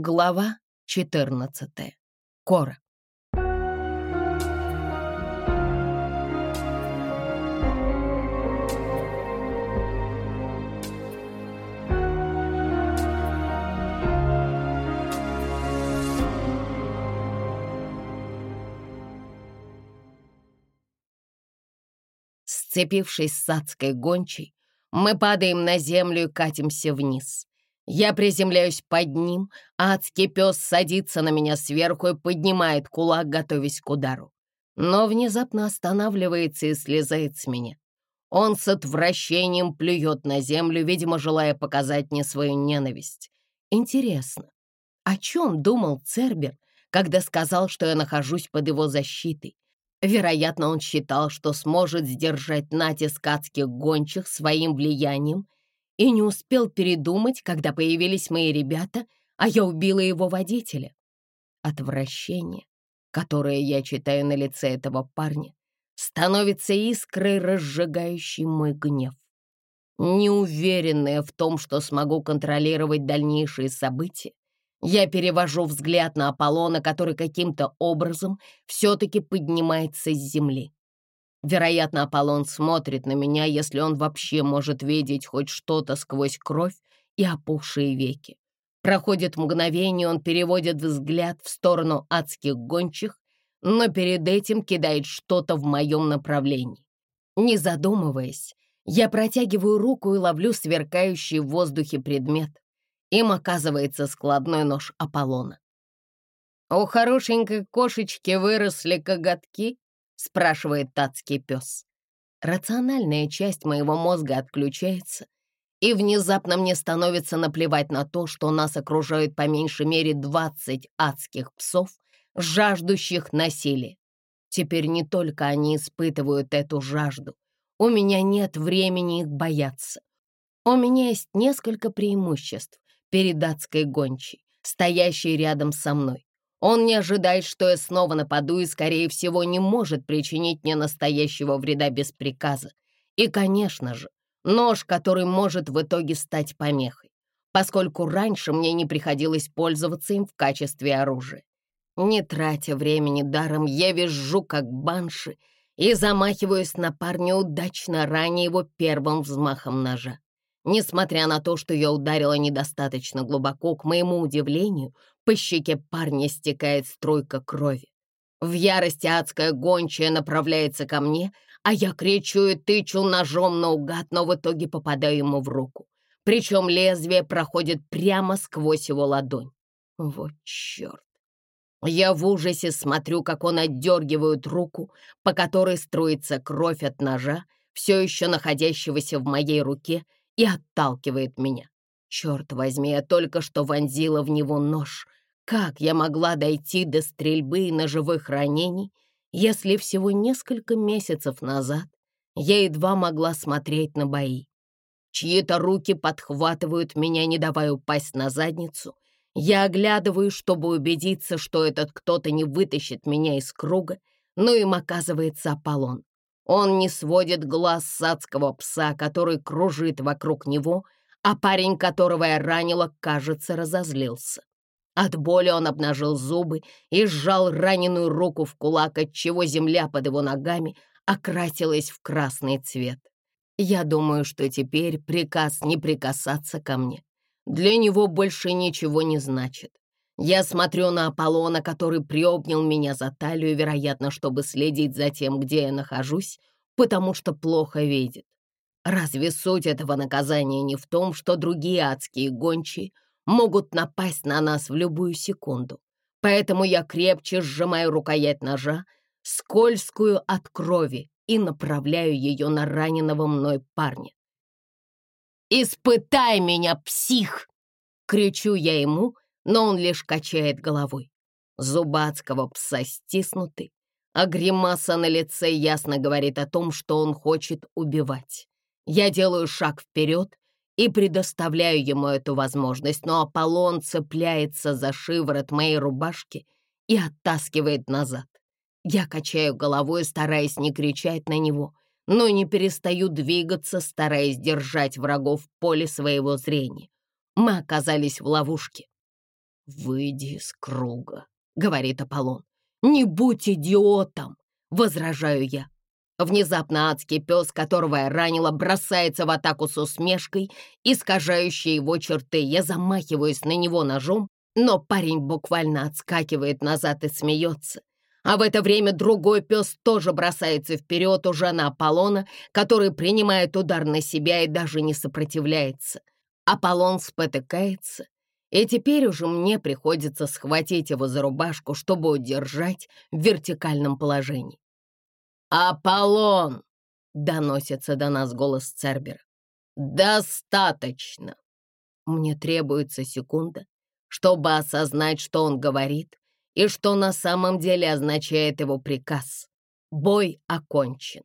Глава 14. Кора. Сцепившись с адской гончей, мы падаем на землю и катимся вниз. Я приземляюсь под ним, а адский пес садится на меня сверху и поднимает кулак, готовясь к удару. Но внезапно останавливается и слезает с меня. Он с отвращением плюет на землю, видимо, желая показать мне свою ненависть. Интересно, о чем думал Цербер, когда сказал, что я нахожусь под его защитой? Вероятно, он считал, что сможет сдержать натиск адских гончих своим влиянием и не успел передумать, когда появились мои ребята, а я убила его водителя. Отвращение, которое я читаю на лице этого парня, становится искрой, разжигающей мой гнев. Неуверенная в том, что смогу контролировать дальнейшие события, я перевожу взгляд на Аполлона, который каким-то образом все-таки поднимается с земли. Вероятно, Аполлон смотрит на меня, если он вообще может видеть хоть что-то сквозь кровь и опухшие веки. Проходит мгновение, он переводит взгляд в сторону адских гончих, но перед этим кидает что-то в моем направлении. Не задумываясь, я протягиваю руку и ловлю сверкающий в воздухе предмет. Им оказывается складной нож Аполлона. У хорошенькой кошечки выросли коготки, спрашивает татский пес. Рациональная часть моего мозга отключается, и внезапно мне становится наплевать на то, что нас окружают по меньшей мере 20 адских псов, жаждущих насилия. Теперь не только они испытывают эту жажду. У меня нет времени их бояться. У меня есть несколько преимуществ перед адской гончей, стоящей рядом со мной. Он не ожидает, что я снова нападу и, скорее всего, не может причинить мне настоящего вреда без приказа. И, конечно же, нож, который может в итоге стать помехой, поскольку раньше мне не приходилось пользоваться им в качестве оружия. Не тратя времени даром, я визжу, как банши, и замахиваюсь на парня, удачно ранее его первым взмахом ножа. Несмотря на то, что я ударила недостаточно глубоко, к моему удивлению, по щеке парня стекает струйка крови. В ярости адская гончая направляется ко мне, а я кричу и тычу ножом наугад, но в итоге попадаю ему в руку. Причем лезвие проходит прямо сквозь его ладонь. Вот черт. Я в ужасе смотрю, как он отдергивает руку, по которой струится кровь от ножа, все еще находящегося в моей руке, и отталкивает меня. Черт возьми, я только что вонзила в него нож, как я могла дойти до стрельбы и ножевых ранений, если всего несколько месяцев назад я едва могла смотреть на бои? Чьи-то руки подхватывают меня, не давая упасть на задницу. Я оглядываю, чтобы убедиться, что этот кто-то не вытащит меня из круга, но им оказывается Аполлон. Он не сводит глаз с адского пса, который кружит вокруг него, а парень, которого я ранила, кажется, разозлился. От боли он обнажил зубы и сжал раненую руку в кулак, отчего земля под его ногами окрасилась в красный цвет. Я думаю, что теперь приказ не прикасаться ко мне для него больше ничего не значит. Я смотрю на Аполлона, который приобнял меня за талию, вероятно, чтобы следить за тем, где я нахожусь, потому что плохо видит. Разве суть этого наказания не в том, что другие адские гончие — могут напасть на нас в любую секунду. Поэтому я крепче сжимаю рукоять ножа, скользкую от крови, и направляю ее на раненого мной парня. «Испытай меня, псих!» — кричу я ему, но он лишь качает головой. Зубацкого пса стиснуты, а гримаса на лице ясно говорит о том, что он хочет убивать. Я делаю шаг вперед и предоставляю ему эту возможность, но Аполлон цепляется за шиворот моей рубашки и оттаскивает назад. Я качаю головой, стараясь не кричать на него, но не перестаю двигаться, стараясь держать врагов в поле своего зрения. Мы оказались в ловушке. «Выйди из круга», — говорит Аполлон. «Не будь идиотом!» — возражаю я. Внезапно адский пес, которого я ранила, бросается в атаку с усмешкой, искажающей его черты. Я замахиваюсь на него ножом, но парень буквально отскакивает назад и смеется. А в это время другой пес тоже бросается вперед уже на Аполлона, который принимает удар на себя и даже не сопротивляется. Аполлон спотыкается, и теперь уже мне приходится схватить его за рубашку, чтобы удержать в вертикальном положении. «Аполлон!» — доносится до нас голос Цербера. «Достаточно!» Мне требуется секунда, чтобы осознать, что он говорит и что на самом деле означает его приказ. Бой окончен.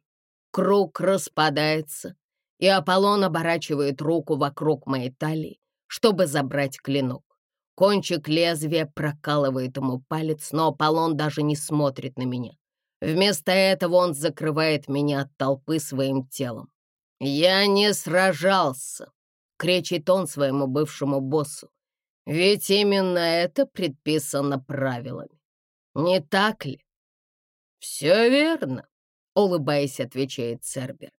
Круг распадается, и Аполлон оборачивает руку вокруг моей талии, чтобы забрать клинок. Кончик лезвия прокалывает ему палец, но Аполлон даже не смотрит на меня. Вместо этого он закрывает меня от толпы своим телом. «Я не сражался!» — кричит он своему бывшему боссу. «Ведь именно это предписано правилами. Не так ли?» «Все верно», — улыбаясь, отвечает Цербер.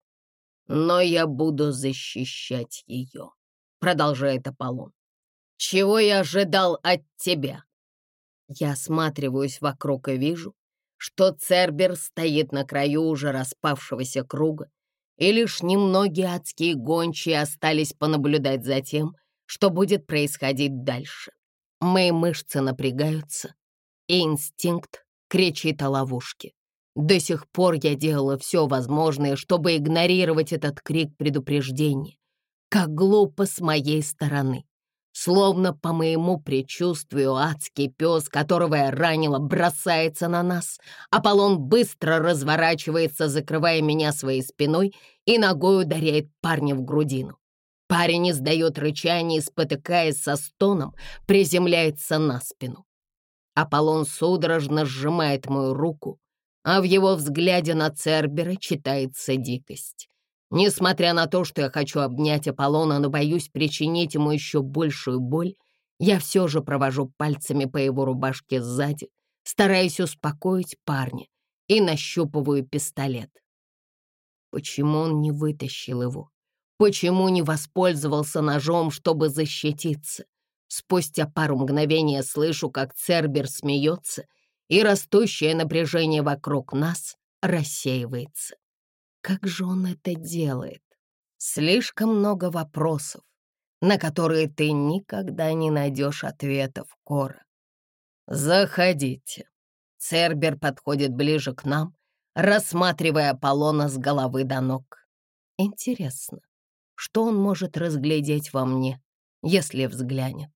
«Но я буду защищать ее», — продолжает Аполлон. «Чего я ожидал от тебя?» Я осматриваюсь вокруг и вижу, что Цербер стоит на краю уже распавшегося круга, и лишь немногие адские гончие остались понаблюдать за тем, что будет происходить дальше. Мои мышцы напрягаются, и инстинкт кричит о ловушке. До сих пор я делала все возможное, чтобы игнорировать этот крик предупреждения. Как глупо с моей стороны. Словно по моему предчувствию адский пес, которого я ранила, бросается на нас. Аполлон быстро разворачивается, закрывая меня своей спиной и ногой ударяет парня в грудину. Парень издает рычание спотыкаясь со стоном, приземляется на спину. Аполлон судорожно сжимает мою руку, а в его взгляде на Цербера читается дикость. Несмотря на то, что я хочу обнять Аполлона, но боюсь причинить ему еще большую боль, я все же провожу пальцами по его рубашке сзади, стараясь успокоить парня и нащупываю пистолет. Почему он не вытащил его? Почему не воспользовался ножом, чтобы защититься? Спустя пару мгновений слышу, как Цербер смеется, и растущее напряжение вокруг нас рассеивается. Как же он это делает? Слишком много вопросов, на которые ты никогда не найдешь ответов, Кора. Заходите. Цербер подходит ближе к нам, рассматривая Аполлона с головы до ног. Интересно, что он может разглядеть во мне, если взглянет?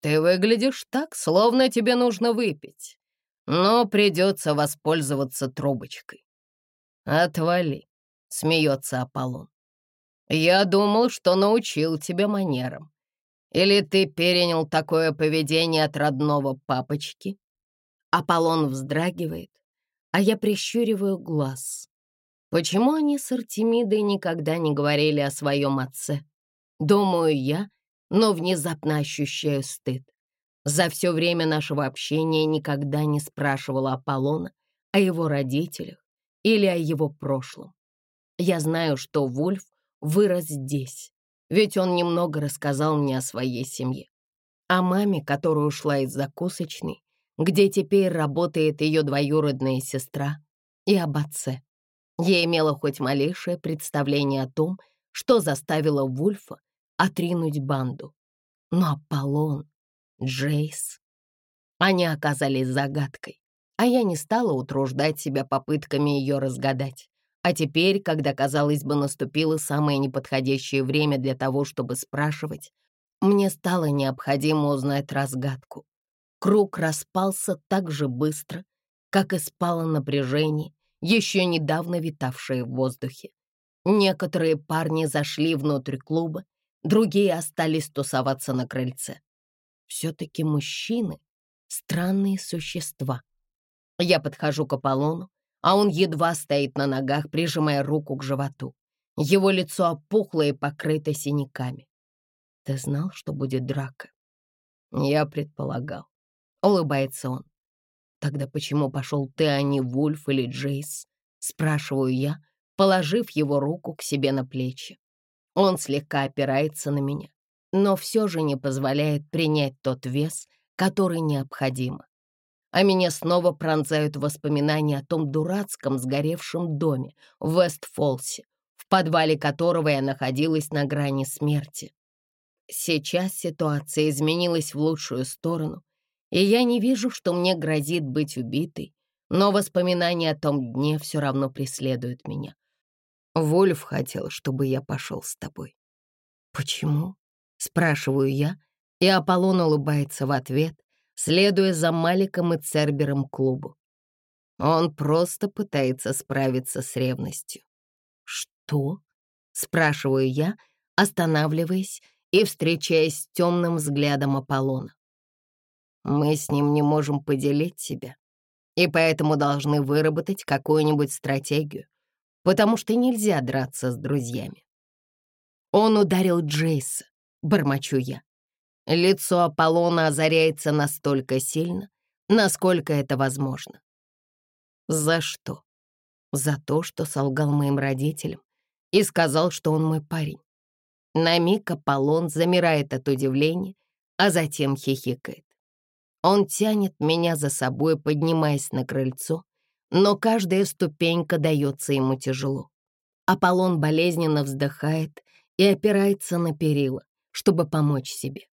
Ты выглядишь так, словно тебе нужно выпить, но придется воспользоваться трубочкой. «Отвали», — смеется Аполлон. «Я думал, что научил тебя манерам. Или ты перенял такое поведение от родного папочки?» Аполлон вздрагивает, а я прищуриваю глаз. Почему они с Артемидой никогда не говорили о своем отце? Думаю я, но внезапно ощущаю стыд. За все время нашего общения никогда не спрашивала Аполлона о его родителях, или о его прошлом. Я знаю, что Вульф вырос здесь, ведь он немного рассказал мне о своей семье. О маме, которая ушла из закусочной, где теперь работает ее двоюродная сестра, и об отце. Я имела хоть малейшее представление о том, что заставило Вульфа отринуть банду. Но Аполлон, Джейс, они оказались загадкой а я не стала утруждать себя попытками ее разгадать. А теперь, когда, казалось бы, наступило самое неподходящее время для того, чтобы спрашивать, мне стало необходимо узнать разгадку. Круг распался так же быстро, как и спало напряжение, еще недавно витавшее в воздухе. Некоторые парни зашли внутрь клуба, другие остались тусоваться на крыльце. Все-таки мужчины — странные существа. Я подхожу к Аполлону, а он едва стоит на ногах, прижимая руку к животу. Его лицо опухло и покрыто синяками. Ты знал, что будет драка? Я предполагал. Улыбается он. Тогда почему пошел ты, а не Вульф или Джейс? Спрашиваю я, положив его руку к себе на плечи. Он слегка опирается на меня, но все же не позволяет принять тот вес, который необходимо. А меня снова пронзают воспоминания о том дурацком сгоревшем доме в Вестфолсе, в подвале которого я находилась на грани смерти. Сейчас ситуация изменилась в лучшую сторону, и я не вижу, что мне грозит быть убитой, но воспоминания о том дне все равно преследуют меня. Вольф хотел, чтобы я пошел с тобой. «Почему?» — спрашиваю я, и Аполлон улыбается в ответ, следуя за Маликом и Цербером клубу. Он просто пытается справиться с ревностью. «Что?» — спрашиваю я, останавливаясь и встречаясь с темным взглядом Аполлона. Мы с ним не можем поделить себя, и поэтому должны выработать какую-нибудь стратегию, потому что нельзя драться с друзьями. Он ударил Джейса, бормочу я. Лицо Аполлона озаряется настолько сильно, насколько это возможно. За что? За то, что солгал моим родителям и сказал, что он мой парень. На миг Аполлон замирает от удивления, а затем хихикает. Он тянет меня за собой, поднимаясь на крыльцо, но каждая ступенька дается ему тяжело. Аполлон болезненно вздыхает и опирается на перила, чтобы помочь себе.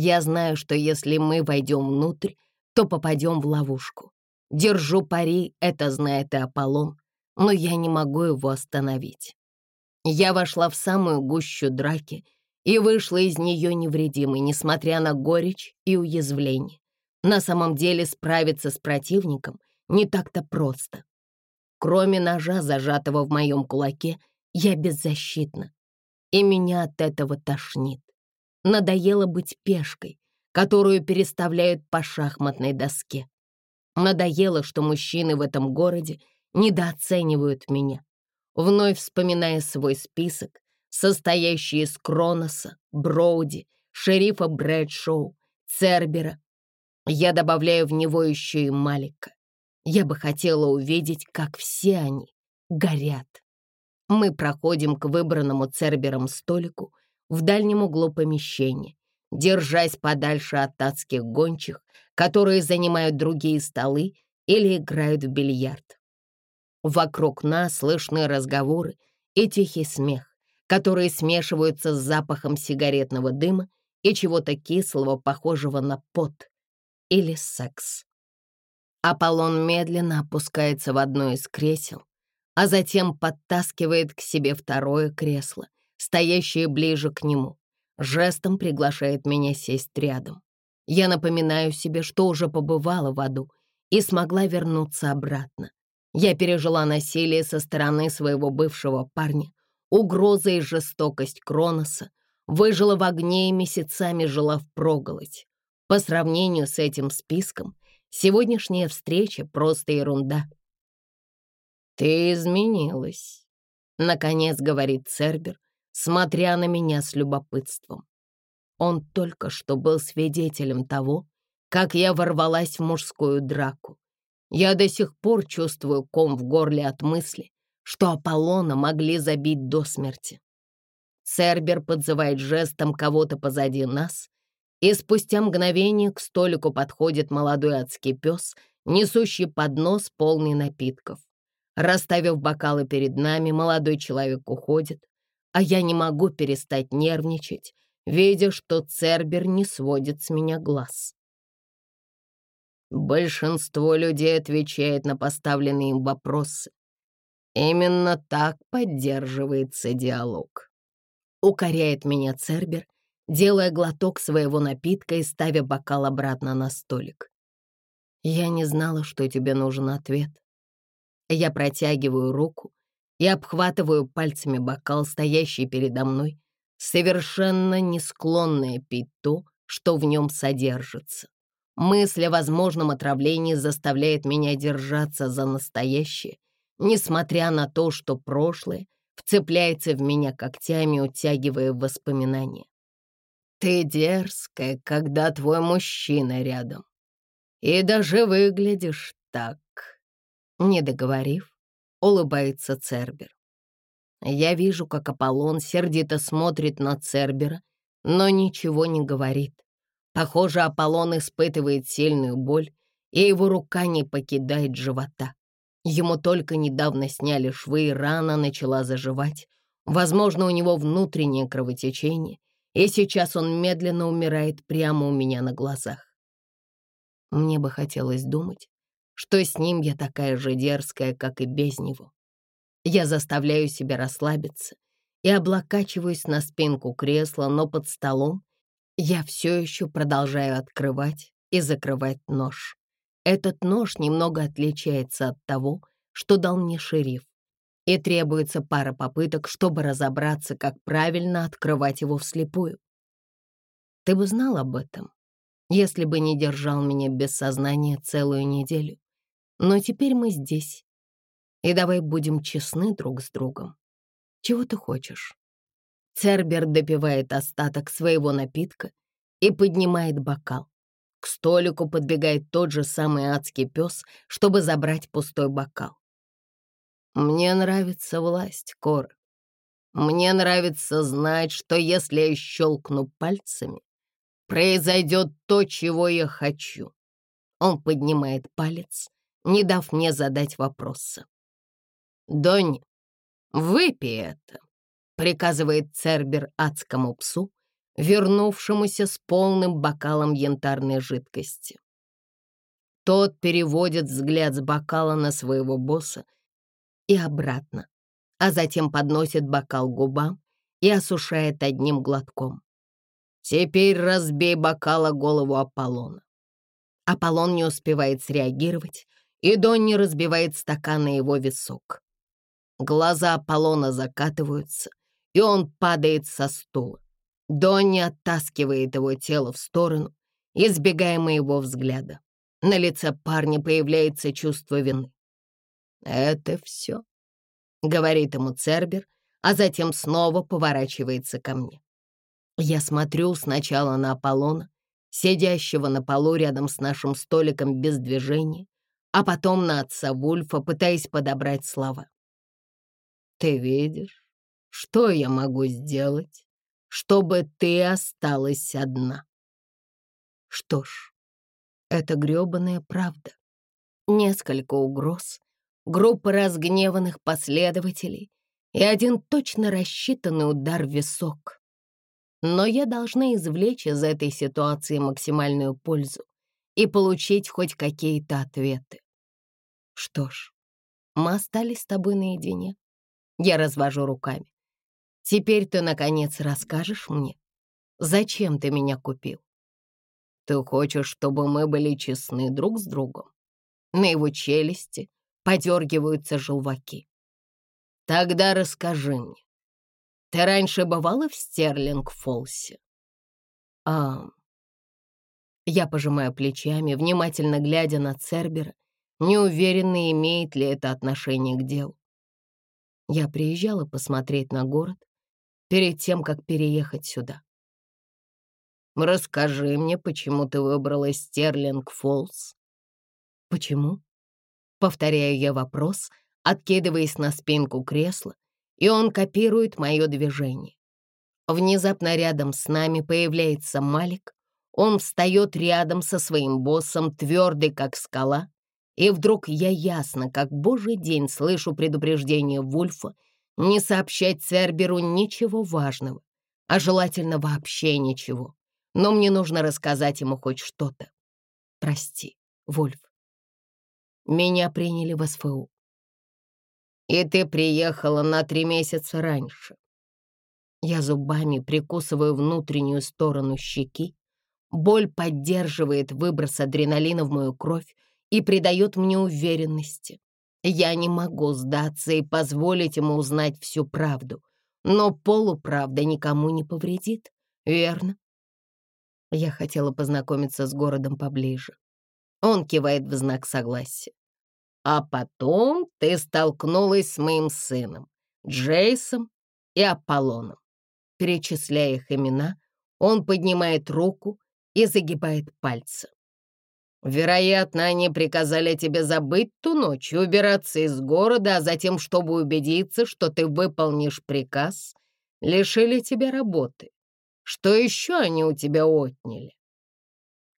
Я знаю, что если мы войдем внутрь, то попадем в ловушку. Держу пари, это знает и Аполлон, но я не могу его остановить. Я вошла в самую гущу драки и вышла из нее невредимой, несмотря на горечь и уязвление. На самом деле справиться с противником не так-то просто. Кроме ножа, зажатого в моем кулаке, я беззащитна. И меня от этого тошнит. Надоело быть пешкой, которую переставляют по шахматной доске. Надоело, что мужчины в этом городе недооценивают меня. Вновь вспоминая свой список, состоящий из Кроноса, Броуди, шерифа Брэдшоу, Цербера я добавляю в него еще и Малика. Я бы хотела увидеть, как все они горят. Мы проходим к выбранному Цербером столику в дальнем углу помещения, держась подальше от адских гончих, которые занимают другие столы или играют в бильярд. Вокруг нас слышны разговоры и тихий смех, которые смешиваются с запахом сигаретного дыма и чего-то кислого, похожего на пот, или секс. Аполлон медленно опускается в одно из кресел, а затем подтаскивает к себе второе кресло, стоящее ближе к нему. Жестом приглашает меня сесть рядом. Я напоминаю себе, что уже побывала в аду и смогла вернуться обратно. Я пережила насилие со стороны своего бывшего парня, угрозы и жестокость Кроноса, выжила в огне и месяцами жила впроголодь. По сравнению с этим списком, сегодняшняя встреча — просто ерунда. «Ты изменилась», — наконец говорит Цербер, смотря на меня с любопытством. Он только что был свидетелем того, как я ворвалась в мужскую драку. Я до сих пор чувствую ком в горле от мысли, что Аполлона могли забить до смерти. Цербер подзывает жестом кого-то позади нас, и спустя мгновение к столику подходит молодой адский пес, несущий поднос полный напитков. Расставив бокалы перед нами, молодой человек уходит, а я не могу перестать нервничать, видя, что Цербер не сводит с меня глаз. Большинство людей отвечает на поставленные им вопросы. Именно так поддерживается диалог. Укоряет меня Цербер, делая глоток своего напитка и ставя бокал обратно на столик. «Я не знала, что тебе нужен ответ». Я протягиваю руку и обхватываю пальцами бокал, стоящий передо мной, совершенно не склонная пить то, что в нем содержится. Мысль о возможном отравлении заставляет меня держаться за настоящее, несмотря на то, что прошлое вцепляется в меня когтями, утягивая воспоминания. Ты дерзкая, когда твой мужчина рядом. И даже выглядишь так. Не договорив, улыбается Цербер. Я вижу, как Аполлон сердито смотрит на Цербера, но ничего не говорит. Похоже, Аполлон испытывает сильную боль, и его рука не покидает живота. Ему только недавно сняли швы, и рана начала заживать. Возможно, у него внутреннее кровотечение, и сейчас он медленно умирает прямо у меня на глазах. Мне бы хотелось думать, что с ним я такая же дерзкая, как и без него. Я заставляю себя расслабиться и облокачиваюсь на спинку кресла, но под столом я все еще продолжаю открывать и закрывать нож. Этот нож немного отличается от того, что дал мне шериф, и требуется пара попыток, чтобы разобраться, как правильно открывать его вслепую. Ты бы знал об этом, если бы не держал меня без сознания целую неделю. Но теперь мы здесь, и давай будем честны друг с другом. Чего ты хочешь?» Цербер допивает остаток своего напитка и поднимает бокал. К столику подбегает тот же самый адский пес, чтобы забрать пустой бокал. «Мне нравится власть, Кора. Мне нравится знать, что если я щелкну пальцами, произойдет то, чего я хочу». Он поднимает палец, не дав мне задать вопроса. «Донь, выпей это», — приказывает Цербер адскому псу, вернувшемуся с полным бокалом янтарной жидкости. Тот переводит взгляд с бокала на своего босса и обратно, а затем подносит бокал к губам и осушает одним глотком. «Теперь разбей бокал о голову Аполлона». Аполлон не успевает среагировать, и Донни разбивает стакан на его висок. Глаза Аполлона закатываются, и он падает со стула. Донни оттаскивает его тело в сторону, избегая моего взгляда. На лице парня появляется чувство вины. «Это все», — говорит ему Цербер, а затем снова поворачивается ко мне. Я смотрю сначала на Аполлона, сидящего на полу рядом с нашим столиком без движения, а потом на отца Вульфа, пытаясь подобрать слова. Ты видишь, что я могу сделать, чтобы ты осталась одна? Что ж, это грёбаная правда. Несколько угроз, группа разгневанных последователей и один точно рассчитанный удар в висок. Но я должна извлечь из этой ситуации максимальную пользу и получить хоть какие-то ответы. Что ж, мы остались с тобой наедине. Я развожу руками. Теперь ты, наконец, расскажешь мне, зачем ты меня купил? Ты хочешь, чтобы мы были честны друг с другом? На его челюсти подергиваются желваки. Тогда расскажи мне. Ты раньше бывала в Стерлинг-Фолсе? А... Я пожимаю плечами, внимательно глядя на Цербера, неуверенно, имеет ли это отношение к делу. Я приезжала посмотреть на город перед тем, как переехать сюда. Расскажи мне, почему ты выбрала Стерлинг-Фоллс? Почему? Повторяю я вопрос, откидываясь на спинку кресла, и он копирует мое движение. Внезапно рядом с нами появляется Малик. Он встает рядом со своим боссом, твердый как скала, и вдруг я ясно, как божий день, слышу предупреждение Вульфа не сообщать Церберу ничего важного, а желательно вообще ничего. Но мне нужно рассказать ему хоть что-то. Прости, Вульф. Меня приняли в СФУ. И ты приехала на три месяца раньше. Я зубами прикусываю внутреннюю сторону щеки. Боль поддерживает выброс адреналина в мою кровь, и придает мне уверенности. Я не могу сдаться и позволить ему узнать всю правду, но полуправда никому не повредит, верно? Я хотела познакомиться с городом поближе. Он кивает в знак согласия. А потом ты столкнулась с моим сыном, Джейсом и Аполлоном. Перечисляя их имена, Он поднимает руку и загибает пальцы. Вероятно, они приказали тебе забыть ту ночь убираться из города, а затем, чтобы убедиться, что ты выполнишь приказ, лишили тебя работы. Что еще они у тебя отняли?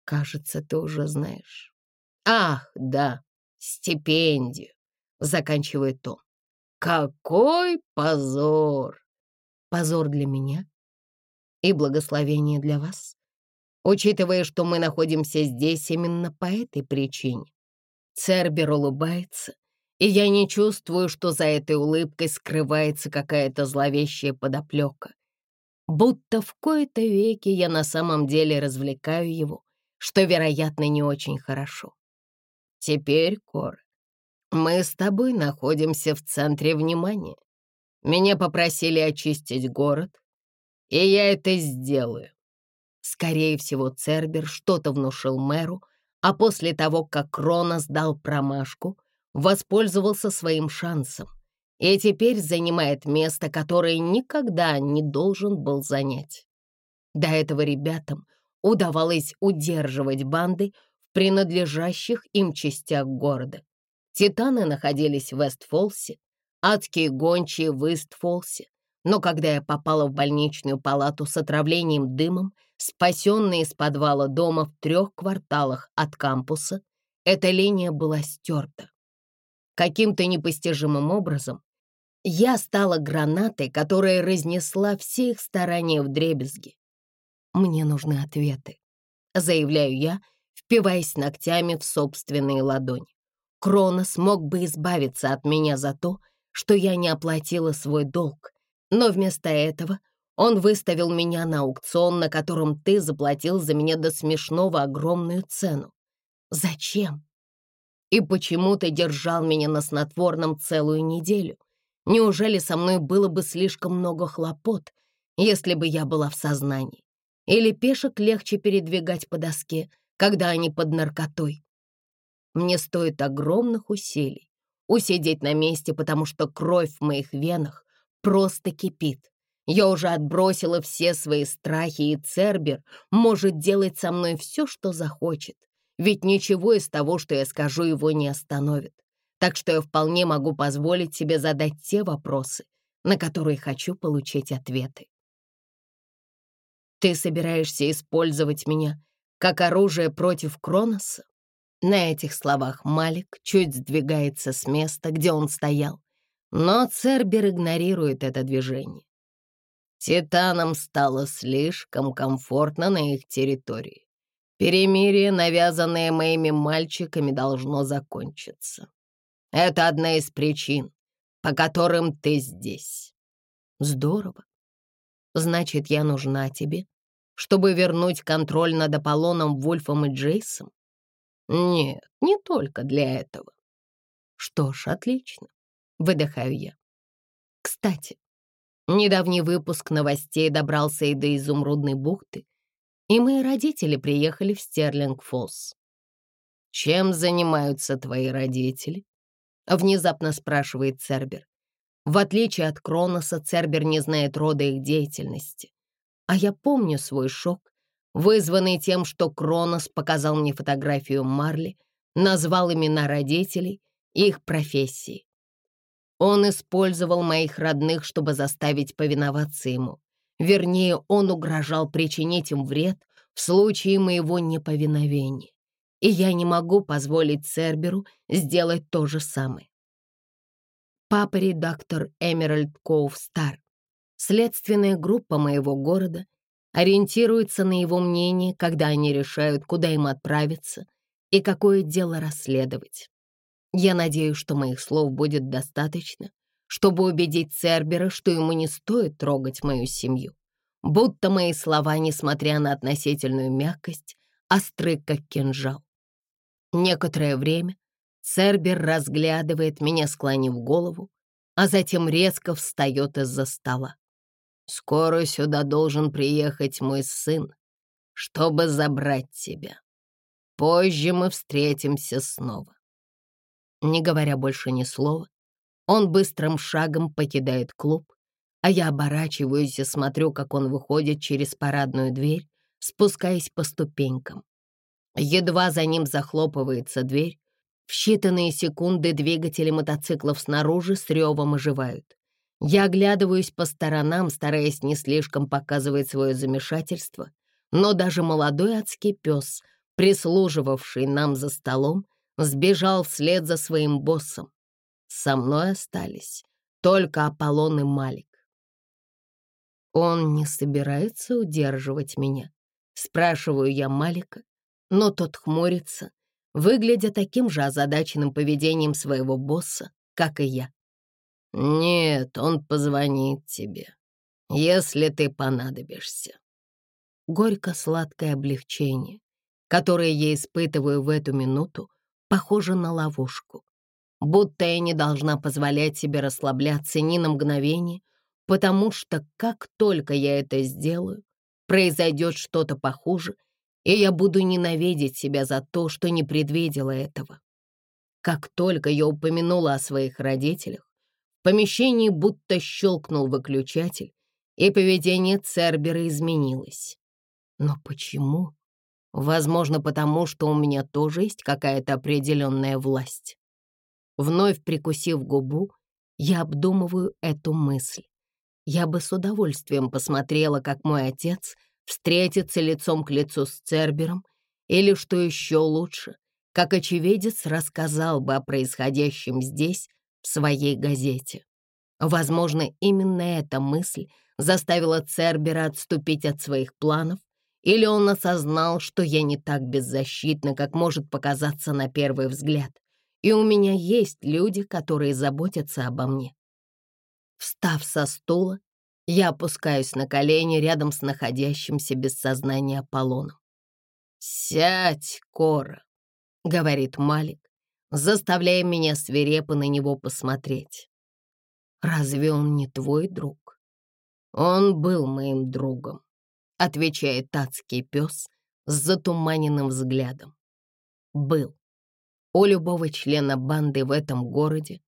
Кажется, ты уже знаешь. Ах, да, стипендию, заканчивает он. Какой позор! Позор для меня и благословение для вас учитывая, что мы находимся здесь именно по этой причине. Цербер улыбается, и я не чувствую, что за этой улыбкой скрывается какая-то зловещая подоплека. Будто в кои-то веки я на самом деле развлекаю его, что, вероятно, не очень хорошо. Теперь, Кор, мы с тобой находимся в центре внимания. Меня попросили очистить город, и я это сделаю. Скорее всего, Цербер что-то внушил мэру, а после того, как Кронос дал промашку, воспользовался своим шансом и теперь занимает место, которое никогда не должен был занять. До этого ребятам удавалось удерживать банды в принадлежащих им частях города. Титаны находились в Вестфолсе, адские гончие в Истфолсе, но когда я попала в больничную палату с отравлением дымом, спасенная из подвала дома в трех кварталах от кампуса, эта линия была стерта. Каким-то непостижимым образом я стала гранатой, которая разнесла все их старания в дребезги. Мне нужны ответы, заявляю я, впиваясь ногтями в собственные ладони. Кронос мог бы избавиться от меня за то, что я не оплатила свой долг, но вместо этого он выставил меня на аукцион, на котором ты заплатил за меня до смешного огромную цену. Зачем? И почему ты держал меня на снотворном целую неделю? Неужели со мной было бы слишком много хлопот, если бы я была в сознании? Или пешек легче передвигать по доске, когда они под наркотой? Мне стоит огромных усилий усидеть на месте, потому что кровь в моих венах просто кипит. Я уже отбросила все свои страхи, и Цербер может делать со мной все, что захочет. Ведь ничего из того, что я скажу, его не остановит. Так что я вполне могу позволить себе задать те вопросы, на которые хочу получить ответы. Ты собираешься использовать меня как оружие против Кроноса? На этих словах Малик чуть сдвигается с места, где он стоял, но Цербер игнорирует это движение. Титанам стало слишком комфортно на их территории. Перемирие, навязанное моими мальчиками, должно закончиться. Это одна из причин, по которым ты здесь. Здорово. Значит, я нужна тебе, чтобы вернуть контроль над Аполлоном, Вульфом и Джейсом? Нет, не только для этого. Что ж, отлично. Выдыхаю я. Кстати, недавний выпуск новостей добрался и до Изумрудной бухты, и мои родители приехали в Стерлинг-Фоллс. «Чем занимаются твои родители?» — внезапно спрашивает Цербер. В отличие от Кроноса, Цербер не знает рода их деятельности. А я помню свой шок, вызванный тем, что Кронос показал мне фотографию Марли, назвал имена родителей и их профессии. Он использовал моих родных, чтобы заставить повиноваться ему. Вернее, он угрожал причинить им вред в случае моего неповиновения. И я не могу позволить Церберу сделать то же самое. Папа редактор Эмеральд Коув Стар. Следственная группа моего города ориентируется на его мнение, когда они решают, куда им отправиться и какое дело расследовать. Я надеюсь, что моих слов будет достаточно, чтобы убедить Цербера, что ему не стоит трогать мою семью. Будто мои слова, несмотря на относительную мягкость, остры, как кинжал. Некоторое время Цербер разглядывает меня, склонив голову, а затем резко встает из-за стола. «Скоро сюда должен приехать мой сын, чтобы забрать тебя. Позже мы встретимся снова. Не говоря больше ни слова, он быстрым шагом покидает клуб, а я оборачиваюсь и смотрю, как он выходит через парадную дверь, спускаясь по ступенькам. Едва за ним захлопывается дверь, в считанные секунды двигатели мотоциклов снаружи с ревом оживают. Я оглядываюсь по сторонам, стараясь не слишком показывать свое замешательство, но даже молодой адский пес, прислуживавший нам за столом, сбежал вслед за своим боссом. Со мной остались только Аполлон и Малик. «Он не собирается удерживать меня?» — спрашиваю я Малика, но тот хмурится, выглядя таким же озадаченным поведением своего босса, как и я. «Нет, он позвонит тебе, если ты понадобишься». Горько-сладкое облегчение, которое я испытываю в эту минуту, похоже на ловушку. Будто я не должна позволять себе расслабляться ни на мгновение, потому что как только я это сделаю, произойдет что-то похуже, и я буду ненавидеть себя за то, что не предвидела этого. Как только я упомянула о своих родителях, в помещении будто щелкнул выключатель, и поведение Цербера изменилось. Но почему? Возможно, потому что у меня тоже есть какая-то определенная власть. Вновь прикусив губу, я обдумываю эту мысль. Я бы с удовольствием посмотрела, как мой отец встретится лицом к лицу с Цербером, или, что еще лучше, как очевидец рассказал бы о происходящем здесь в своей газете. Возможно, именно эта мысль заставила Цербера отступить от своих планов, или он осознал, что я не так беззащитна, как может показаться на первый взгляд, и у меня есть люди, которые заботятся обо мне. Встав со стула, я опускаюсь на колени рядом с находящимся без сознания Аполлоном. «Сядь, Кора», — говорит Малик, заставляя меня свирепо на него посмотреть. «Разве он не твой друг?» «Он был моим другом», — отвечает татский пес с затуманенным взглядом. «Был. У любого члена банды в этом городе,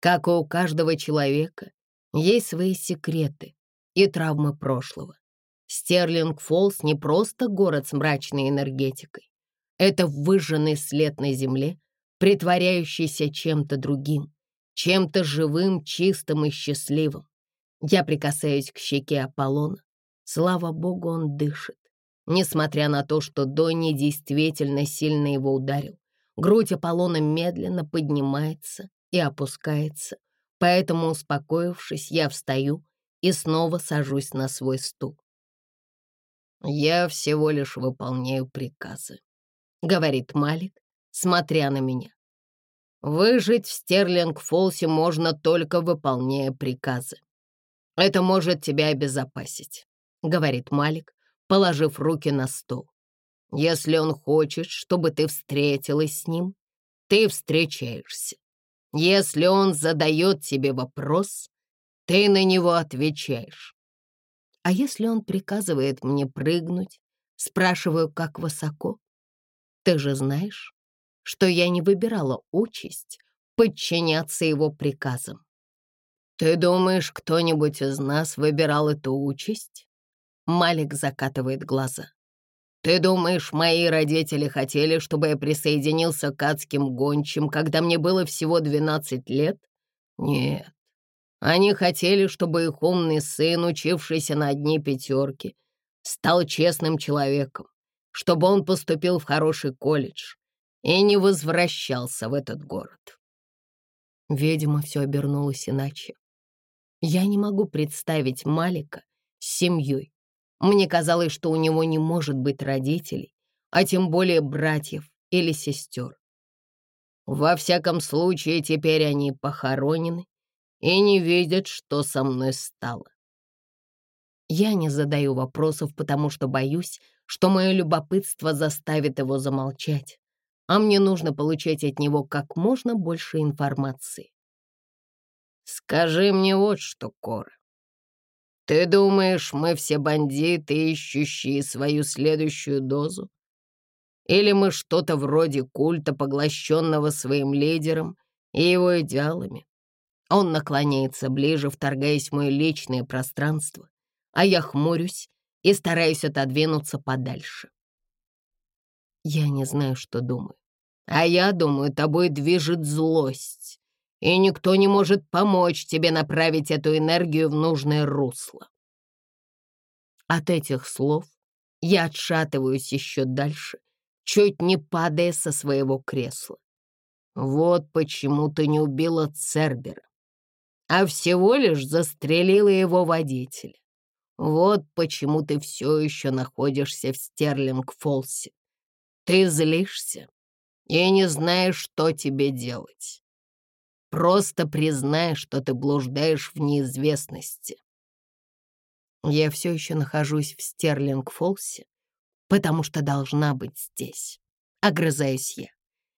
как и у каждого человека, есть свои секреты и травмы прошлого. Стерлинг-Фоллс не просто город с мрачной энергетикой. Это выжженный след на земле, притворяющийся чем-то другим, чем-то живым, чистым и счастливым. Я прикасаюсь к щеке Аполлона. Слава богу, он дышит. Несмотря на то, что Донни действительно сильно его ударил. Грудь Аполлона медленно поднимается и опускается, поэтому, успокоившись, я встаю и снова сажусь на свой стул. «Я всего лишь выполняю приказы», — говорит Малик, смотря на меня. «Выжить в Стерлинг-Фолсе можно только выполняя приказы. Это может тебя обезопасить», — говорит Малик, положив руки на стол. Если он хочет, чтобы ты встретилась с ним, ты встречаешься. Если он задает тебе вопрос, ты на него отвечаешь. А если он приказывает мне прыгнуть, спрашиваю, как высоко? Ты же знаешь, что я не выбирала участь подчиняться его приказам. Ты думаешь, кто-нибудь из нас выбирал эту участь? Малик закатывает глаза. Ты думаешь, мои родители хотели, чтобы я присоединился к адским гончим, когда мне было всего 12 лет? Нет. Они хотели, чтобы их умный сын, учившийся на одни пятерки, стал честным человеком, чтобы он поступил в хороший колледж и не возвращался в этот город. Видимо, все обернулось иначе. Я не могу представить Малика с семьей, мне казалось, что у него не может быть родителей, а тем более братьев или сестер. Во всяком случае, теперь они похоронены и не видят, что со мной стало. Я не задаю вопросов, потому что боюсь, что мое любопытство заставит его замолчать, а мне нужно получать от него как можно больше информации. «Скажи мне вот что, Кора. Ты думаешь, мы все бандиты, ищущие свою следующую дозу? Или мы что-то вроде культа, поглощенного своим лидером и его идеалами? Он наклоняется ближе, вторгаясь в мое личное пространство, а я хмурюсь и стараюсь отодвинуться подальше. Я не знаю, что думаю. А я думаю, тобой движет злость, и никто не может помочь тебе направить эту энергию в нужное русло. От этих слов я отшатываюсь еще дальше, чуть не падая со своего кресла. Вот почему ты не убила Цербера, а всего лишь застрелила его водителя. Вот почему ты все еще находишься в Стерлинг-Фолсе. Ты злишься и не знаешь, что тебе делать. Просто признай, что ты блуждаешь в неизвестности. Я все еще нахожусь в Стерлинг-Фолсе, потому что должна быть здесь. Огрызаюсь я.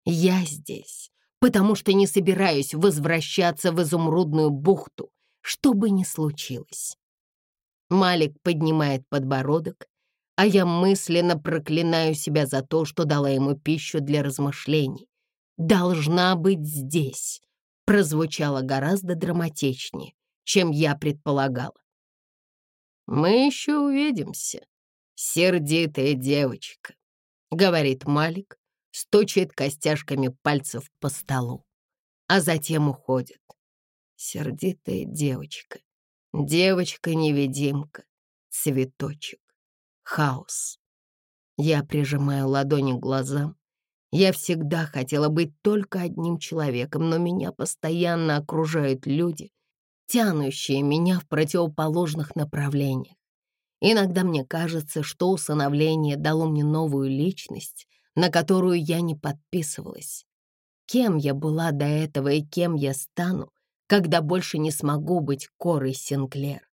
Я здесь, потому что не собираюсь возвращаться в изумрудную бухту, что бы ни случилось. Малик поднимает подбородок, а я мысленно проклинаю себя за то, что дала ему пищу для размышлений. «Должна быть здесь», прозвучало гораздо драматичнее, чем я предполагала. «Мы еще увидимся, сердитая девочка», — говорит Малик, стучит костяшками пальцев по столу, а затем уходит. Сердитая девочка, девочка-невидимка, цветочек, хаос. Я прижимаю ладони к глазам. Я всегда хотела быть только одним человеком, но меня постоянно окружают люди, тянущие меня в противоположных направлениях. Иногда мне кажется, что усыновление дало мне новую личность, на которую я не подписывалась. Кем я была до этого и кем я стану, когда больше не смогу быть Корой Синклер?